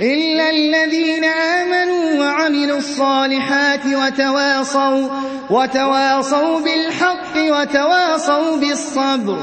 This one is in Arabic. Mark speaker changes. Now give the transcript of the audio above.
Speaker 1: إلا الذين آمنوا وعملوا الصالحات وتواصوا, وتواصوا بالحق وتواصوا بالصبر.